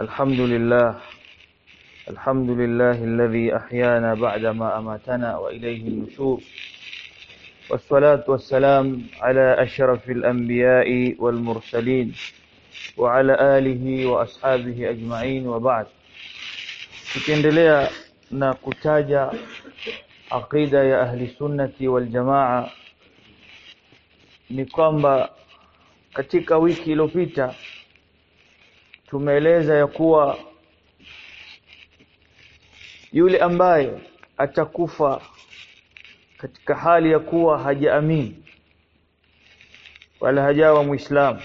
الحمد لله الحمد لله الذي أحيانا بعدما أماتنا وإليه النشور والصلاة والسلام على أشرف الأنبياء والمرسلين وعلى آله وأصحابه أجمعين وبعد tukiendelea na kutaja aqida ya ahli sunnati wal jamaa ni kwamba katika wiki iliyopita tumeeleza ya kuwa yule ambaye atakufa katika hali ya kuwa hajaamini wala hajawa muislamu.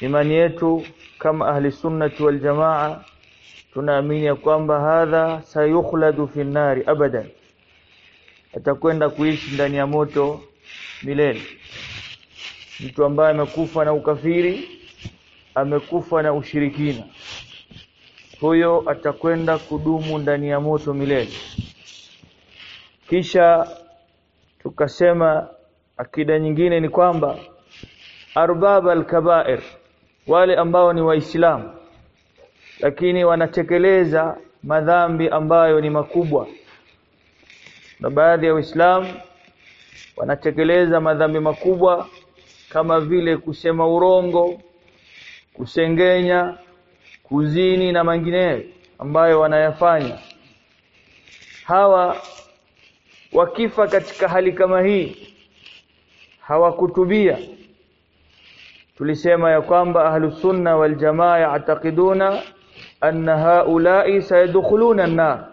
Imani yetu kama ahli sunnati wal jamaa tunaamini ya kwamba hadha sayukhladu fi nari abadan atakwenda kuishi ndani ya moto milele. Mtu ambaye amekufa na ukafiri amekufa na ushirikina. Huyo atakwenda kudumu ndani ya moto milele. Kisha tukasema akida nyingine ni kwamba arbab al-kaba'ir wale ambao ni waislamu lakini wanatekeleza madhambi ambayo ni makubwa. Na baadhi ya waislamu wanatekeleza madhambi makubwa kama vile kusema urongo kusengenya kuzini na mengineyo ambayo wanayafanya. Hawa wakifa katika hali kama hii hawakutubia. Tulisema ya kwamba ahlus sunna wal jamaa ya'taqiduna anna haula'i sayadkhuluna an-nar.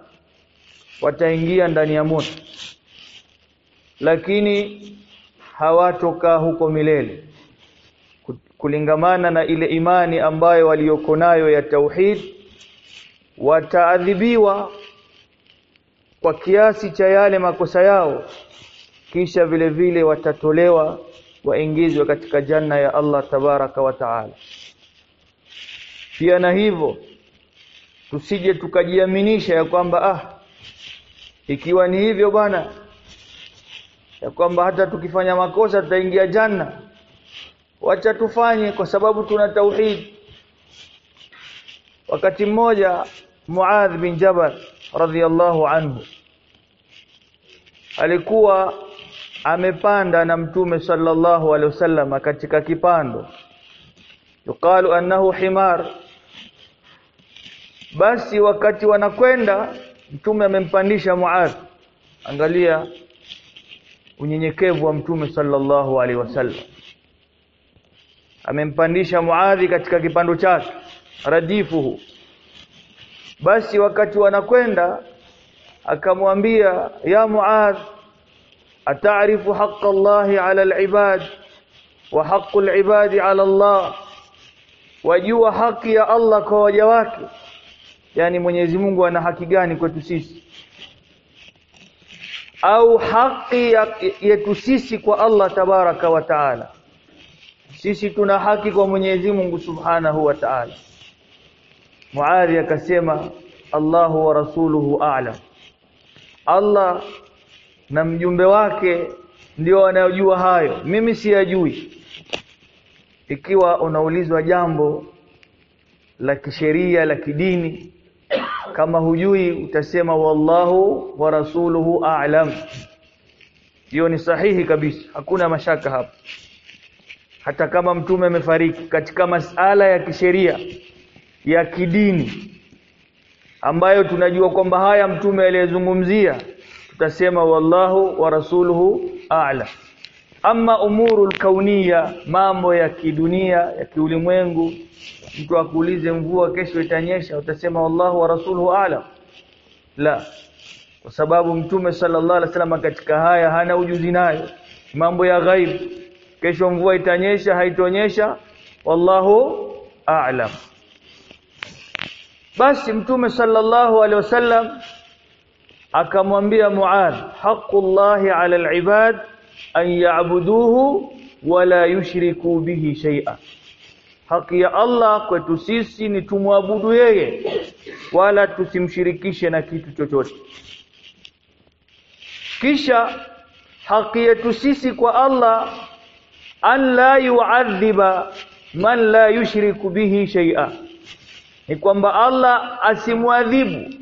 Wataingia ndani ya moto. Lakini hawatokaa huko milele kulingamana na ile imani ambayo walioko nayo ya tauhid wataadhibiwa kwa kiasi cha yale makosa yao kisha vile vile watatolewa waingizwe katika janna ya Allah tabaraka wa taala. Pia na hivyo tusije tukajiaminisha ya kwamba ah ikiwa ni hivyo bwana ya kwamba hata tukifanya makosa tutaingia janna wacha tufanye kwa sababu tuna tauhid. Wakati mmoja Muadh bin Jabal radhiyallahu anhu alikuwa amepanda na mtume sallallahu alaihi wasallam katika kipando. Yuqalu annahu himar. Basi wakati wanakwenda mtume amempandisha Muadh. Angalia unyenyekevu wa mtume sallallahu alaihi wasallam amempandisha Muadhi katika kipando chake radifuhu basi wakati wanakwenda akamwambia ya Muadh ataarifu haqqa Allahi ala al-ibad wa haqqu al-ibadi ala Allah wajua haki ya Allah kwa waja wake. Yani Mwenyezi Mungu ana haki gani kwetu sisi? Au haki yetu sisi kwa Allah tabaraka wa taala sisi tuna haki kwa Mwenyezi Mungu Subhanahu wa Ta'ala. Muadhi akasema Allahu wa rasuluhu a'lam. Allah na mjumbe wake ndio wanayojua hayo. Mimi siyajui. Ikiwa unaulizwa jambo la kisheria la kidini kama hujui utasema wallahu wa rasuluhu a'lam. Hiyo ni sahihi kabisa. Hakuna mashaka hapo hata kama mtume amefariki katika masala ya kisheria ya kidini ambayo tunajua kwamba haya mtume aliyezungumzia tutasema wallahu wa rasuluhu a'la ama umuru kauniya mambo ya kidunia ya kiulimwengu mtu akuulize mvua kesho itanyesha utasema wallahu wa rasuluhu a'la la. Kwa sababu mtume sallallahu alaihi wasallam katika haya hana ujuzi nayo. Mambo ya ghaibu kesho mvua itanyesha haitonyesha wallahu a'lam. Basi mtume sallallahu alaihi wasallam akamwambia Muadh haqqullahi 'ala al-ibad an ya'buduhu wala yushriku bihi shay'a. Haki ya Allah kwetu sisi ni tumwabudu yeye wala tusimshirikishe na kitu chochote. Kisha haki yetu sisi kwa Allah an la yu'adhiba man la yushriku bihi shay'a. Ni kwamba Allah asimwadhibu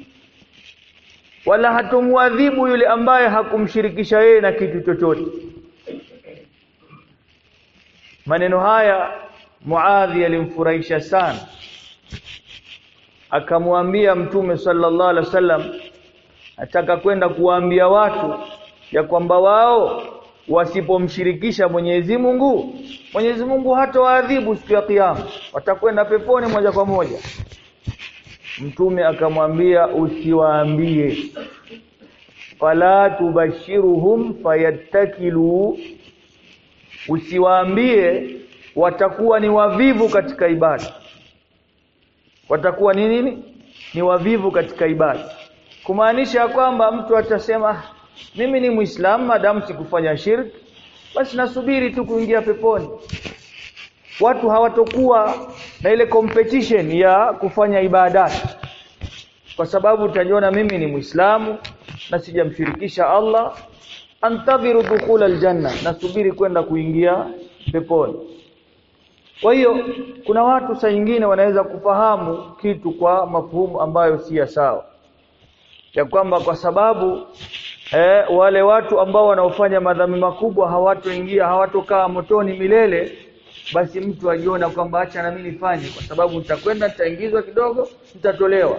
wala hatumwadhibu yule ambaye hakumshirikisha yeye na kitu chochote. Maneno haya Muadhi alimfurahisha sana. Akamwambia mtume sallallahu alaihi wasallam ataka kwenda kuwaambia watu ya kwamba wao wasipomshirikisha Mwenyezi Mungu Mwenyezi Mungu hatowaadhibu siku ya kiyama. Watakwenda peponi moja kwa moja. Mtume akamwambia usiwaambie fala tubashiruhum fayattakilu usiwaambie watakuwa ni wavivu katika ibada. Watakuwa ni nini? Ni wavivu katika ibada. Kumaanisha kwamba mtu atasema mimi ni muislamu madamu sikufanya shirk basi nasubiri tu kuingia peponi. Watu hawatokuwa na ile competition ya kufanya ibadati kwa sababu utajiona mimi ni muislamu na sijamshirikisha Allah antadhiru dukhul aljanna nasubiri kwenda kuingia peponi. Kwa hiyo kuna watu saa nyingine wanaweza kufahamu kitu kwa mafuhumu ambayo si sawa. Ya kwamba kwa sababu eh, wale watu ambao wanaofanya madhambi makubwa hawatoingia hawatokaa motoni milele basi mtu ajiona kwamba acha na mimi nifanye kwa sababu nitakwenda nitaingizwa kidogo nitatolewa.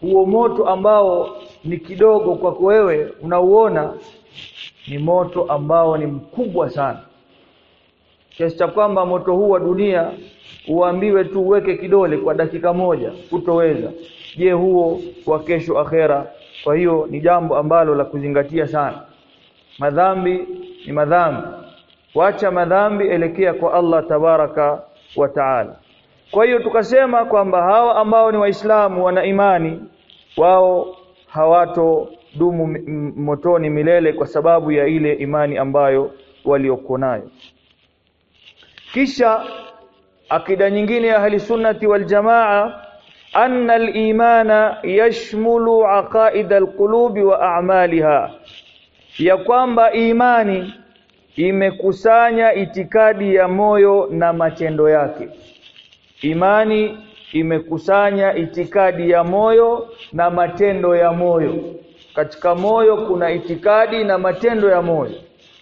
Huo moto ambao ni kidogo kwako wewe unauona ni moto ambao ni mkubwa sana. Kiasi cha kwamba moto huu wa dunia uambiwe tu uweke kidole kwa dakika moja utoweza je huo wa kesho akhera kwa hiyo ni jambo ambalo la kuzingatia sana. Madhambi ni madhambi. Wacha madhambi elekea kwa Allah tabaraka wa taala. Kwa hiyo tukasema kwamba hawa ambao ni waislamu wana imani wao hawato dumu motoni milele kwa sababu ya ile imani ambayo waliokuwa nayo. Kisha akida nyingine ya ahli sunnati wal jamaa anna الإيمان يشمل عقائد القلوب وأعمالها ya kwamba imani imekusanya itikadi ya moyo na matendo yake. Imani imekusanya itikadi ya moyo na matendo ya moyo. Katika moyo kuna itikadi na matendo ya moyo.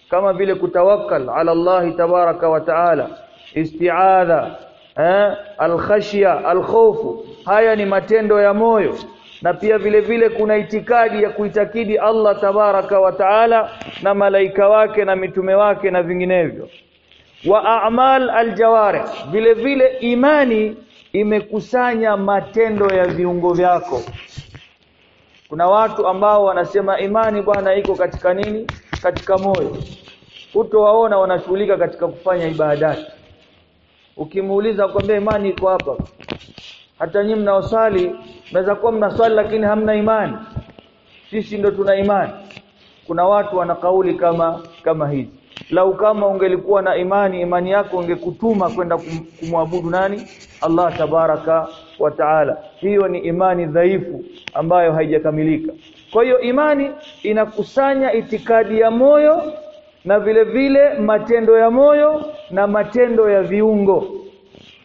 Kama vile kutawakkal ala Allah tabaraka wa taala isti'adha eh alkhashya alkhofu haya ni matendo ya moyo. Na pia vile vile kuna itikadi ya kuitakidi Allah tabaraka wa taala na malaika wake na mitume wake na vinginevyo. Wa a'mal aljawarih vile vile imani imekusanya matendo ya viungo vyako. Kuna watu ambao wanasema imani bwana iko katika nini? Katika moyo. Utowaona wanashughulika katika kufanya ibadati ukimuuliza kwambia imani iko hapa. Hata nyinyi mnaosali mnaweza kuwa mnaswali lakini hamna imani. Sisi ndo tuna imani. Kuna watu wana kauli kama kama hizi. Lau kama ungelikuwa na imani imani yako ungekutuma kwenda kumwabudu nani? Allah tabaraka wa taala. Hiyo ni imani dhaifu ambayo haijakamilika. Kwa hiyo imani inakusanya itikadi ya moyo na vile vile matendo ya moyo na matendo ya viungo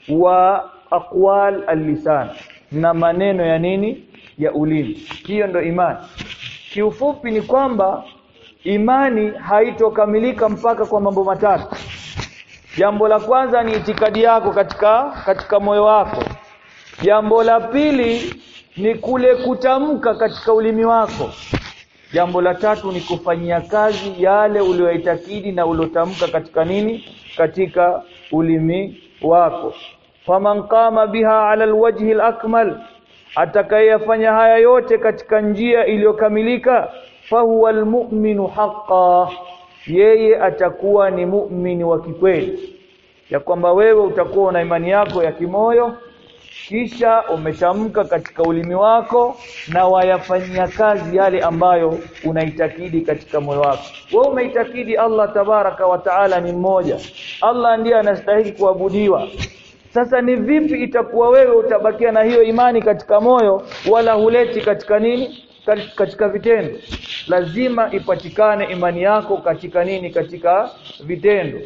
wa aqwal al-lisan na maneno ya nini? Ya ulimi. Hiyo ndo imani. Kiufupi ni kwamba imani haitokamilika mpaka kwa mambo matatu. Jambo la kwanza ni itikadi yako katika katika moyo wako. Jambo la pili ni kule kutamka katika ulimi wako jambo la tatu ni kufanyia kazi yale uliyoitakidi na uliotamka katika nini? Katika ulimi wako. Faman qama biha ala alwajhi alakmal atakayefanya haya yote katika njia iliyokamilika fahuwa almu'minu haqqan yeye atakuwa ni mu'mini wa kikweli. Ya kwamba wewe utakuwa na imani yako ya kimoyo kisha umeshamka katika ulimi wako na wayafanyia kazi yale ambayo unaitakidi katika moyo wako. Wewe umeitakidi Allah tabaraka wa taala ni mmoja. Allah ndiye anastahili kuabudiwa. Sasa ni vipi itakuwa wewe utabakia na hiyo imani katika moyo wala huleti katika nini? Katika vitendo. Lazima ipatikane imani yako katika nini? Katika vitendo.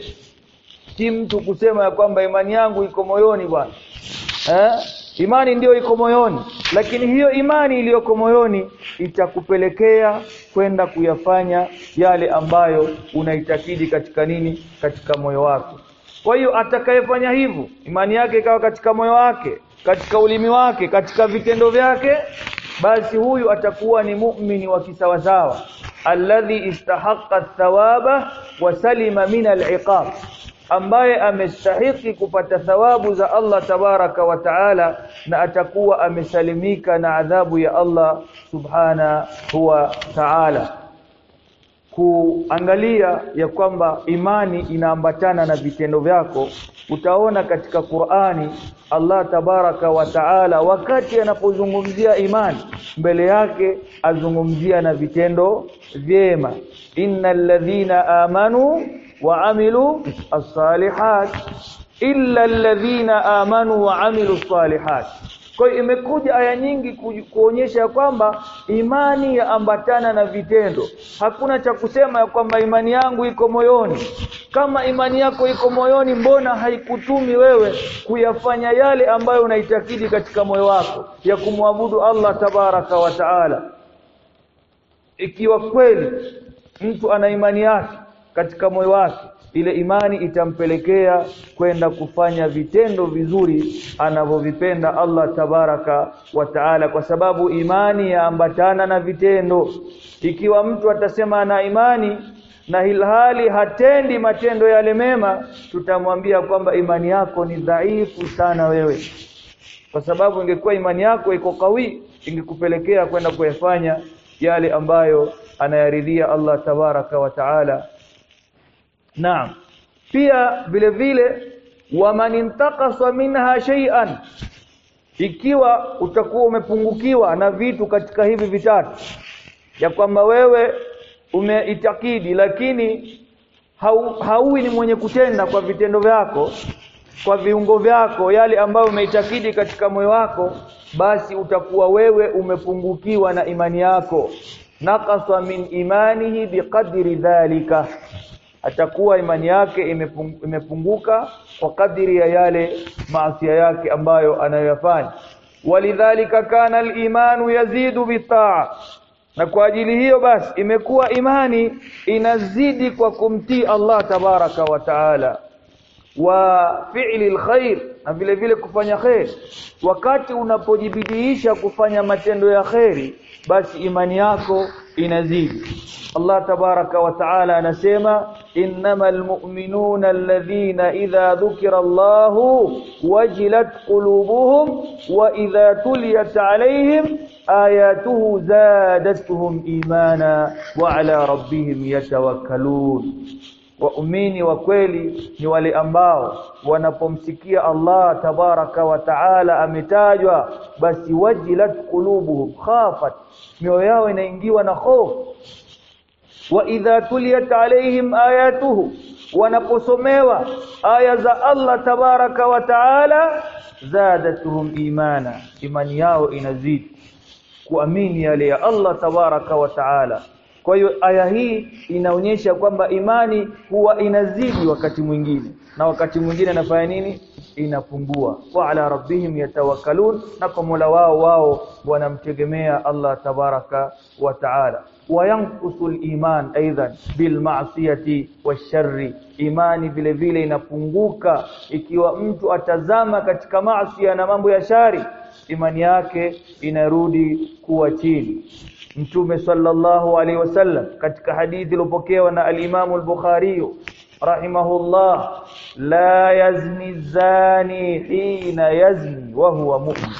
Si mtu kusema ya kwamba imani yangu iko moyoni bwana eh imani ndiyo iko moyoni. Lakini hiyo imani iliyoko moyoni itakupelekea kwenda kuyafanya yale ambayo unaitakidi katika nini? Katika moyo wako. Kwa hiyo atakayefanya hivyo imani yake ikawa katika moyo wake katika ulimi wake katika vitendo vyake basi huyu atakuwa ni muumini wa kisawasawa. Alladhi istahaqqa thawaba wa salima min al-iqab ambaye amestahiki kupata thawabu za Allah tabaraka wa taala na atakuwa amesalimika na adhabu ya Allah subhana wa taala. Kuangalia ya kwamba imani inaambatana na vitendo vyako utaona katika Qur'ani Allah tabaraka wa taala wakati anapozungumzia imani mbele yake azungumzia na vitendo vyema. Innal ladhina amanu amilu as-salihat illa alladhina amanu wa amilu as-salihat kwa hiyo imekuja aya nyingi kuonyesha kwamba imani yaambatana na vitendo. Hakuna cha kusema ya kwamba imani yangu iko moyoni. Kama imani yako iko moyoni, mbona haikutumi wewe kuyafanya yale ambayo unaitakidi katika moyo wako ya kumwabudu Allah tabaraka wa taala? Ikiwa kweli mtu ana imani yake katika moyo wake. Ile imani itampelekea kwenda kufanya vitendo vizuri anavyovipenda Allah tabaraka wa taala kwa sababu imani yaambatana na vitendo. Ikiwa mtu atasema ana imani na hilhali hatendi matendo yale mema tutamwambia kwamba imani yako ni dhaifu sana wewe. Kwa sababu ingekuwa imani yako iko kawi ingekupelekea kwenda kuyafanya yale ambayo anayaridhia Allah tabaraka wa taala Naam. Pia vile vile waman minha shay'an ikiwa utakuwa umepungukiwa na vitu katika hivi vitatu ya kwamba wewe umeitakidi lakini hau, hauwi ni mwenye kutenda kwa vitendo vyako kwa viungo vyako yale ambayo umeitakidi katika moyo wako basi utakuwa wewe umepungukiwa na imani yako naqasa min imanihi biqadri dhalika atakuwa imani yake imepunguka kwa kadiri ya yale maasi yake ambayo anayoyafanya. Walidhalika kana al-imanu yazidu bitaa. Na kwa ajili hiyo basi imekuwa imani inazidi kwa kumtii Allah tabaraka wa taala. Wa fi'li alkhair na vile vile kufanya khair. Wakati unapojibidiisha kufanya matendo ya khairi basi imani yako inazidi Allah tabaraka wa taala anasema innamal mu'minuna alladhina idha dhukira Allahu wajilat qulubuhum wa idha tuliyat alayhim ayatuhu zadatuhum imana wa ala rabbihim yatawakkalun waumini wa kweli ni wale ambao wanapomsikia Allah tabaraka wa taala ametajwa basi wajilat qulubuhum khafat mioyo yao inaingiwa na hofu. Wa idha tuliyat alaihim ayatuhu wanaposomewa aya za Allah tabaraka wa taala zadatuhum imana imani yao inazidi kuamini yale ya Allah tabaraka wa taala kwa hiyo aya hii inaonyesha kwamba imani huwa inazidi wakati mwingine. Na wakati mwingine anafanya nini? Inapungua. Wa ala rabbihim yatawakkalun na kwa Mola wao wao wanamtegemea Allah tabaraka wa taala. Wayanqusu iman aidan bil ma'siyati washarri imani vile vile inapunguka ikiwa mtu atazama katika maasi na mambo ya shari. Imani yake inarudi kuwa chini Mtume sallallahu alaihi wasallam katika hadithi iliyopokewa na al-Imam al-Bukhari rahimahullah la yazni zani hina yazni wa huwa mu'min.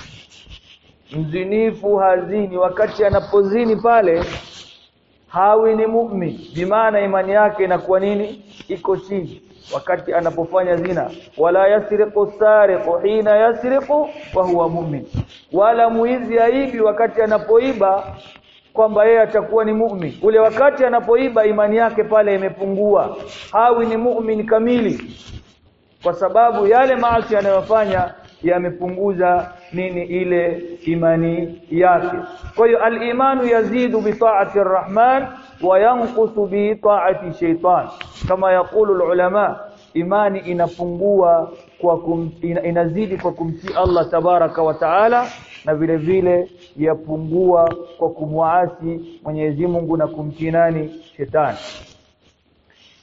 Mzinifu hazini wakati anapozini pale hawi ni mu'min. Bimaana imani yake inakuwa nini? Iko chini wakati anapofanya zina. Wala yasriqu sariqu hina yasriqu wa huwa mu'min. Wala muizi aibi wakati anapoiba kwamba yeye atakuwa ni mu'min. Ule wakati anapoiba imani yake pale imepungua. Hawi ni mu'min kamili. Kwa sababu yale maasi anayofanya yamepunguza nini? Ile imani yake. Kwa hiyo al-imanu yazidu bi ta'ati ar-rahman wa yanqusu bi ta'ati shaytan. Kama yaqulu al-ulama imani inapungua kwa kum, ina, inazidi kwa kumtii Allah tabaraka wa taala na vile vile yapungua kwa kumwaasi Mwenyezi Mungu na kumtii nani? Shetani.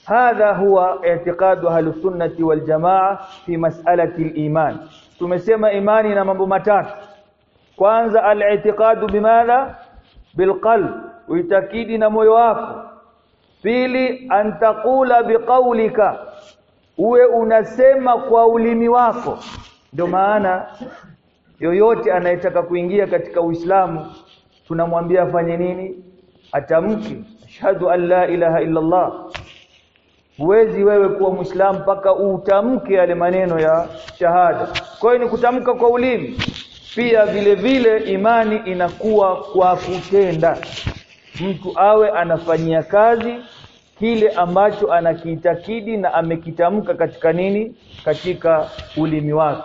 Hadha huwa i'tiqadu ahlus sunnati wal jamaa fi mas'alati al-iman. Tumesema imani na mambo matatu. Kwanza al-i'tiqadu bimadha? Bilqalb. Uitakidi na moyo wako. Pili antaqula biqaulika uwe unasema kwa ulimi wako. Ndio maana yoyote anayetaka kuingia katika Uislamu tunamwambia afanye nini? Atamke. Ashhadu an la ilaha illa Allah huwezi wewe kuwa muislamu mpaka utamke yale maneno ya shahada. Kwa hiyo ni kutamka kwa ulimi. Pia vile vile imani inakuwa kwa kutenda. Mtu awe anafanyia kazi kile ambacho anakiitakidi na amekitamka katika nini? Katika ulimi wake.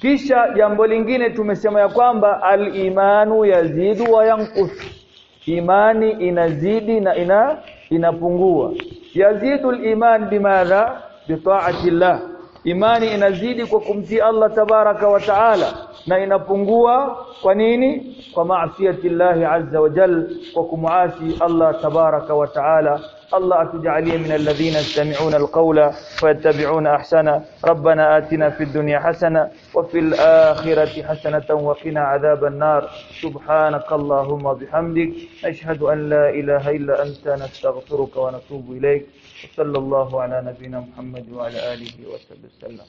Kisha jambo lingine tumesema ya kwamba al-imanu yazidu wa yanqus. Imani inazidi na ina inapungua. Yazidu al-iman bimadha bitaati llah imani inazidi kwa kumtii Allah tabaraka wa taala na inapungua kwa nini? Kwa maasiyati Allah azza wa jal kwa kumuasi Allah tabaraka wa taala الله أتجعلي من الذين يستمعون القول ويتبعون أحسنه. ربنا آتنا في الدنيا حسنة وفي الآخرة حسنة وقنا عذاب النار. سبحانك اللهم وبحمدك. نشهد أن لا إله إلا أنت. نستغفرك ونتوب إليك. وصلى الله على نبينا محمد وعلى آله وصحبه وسلم.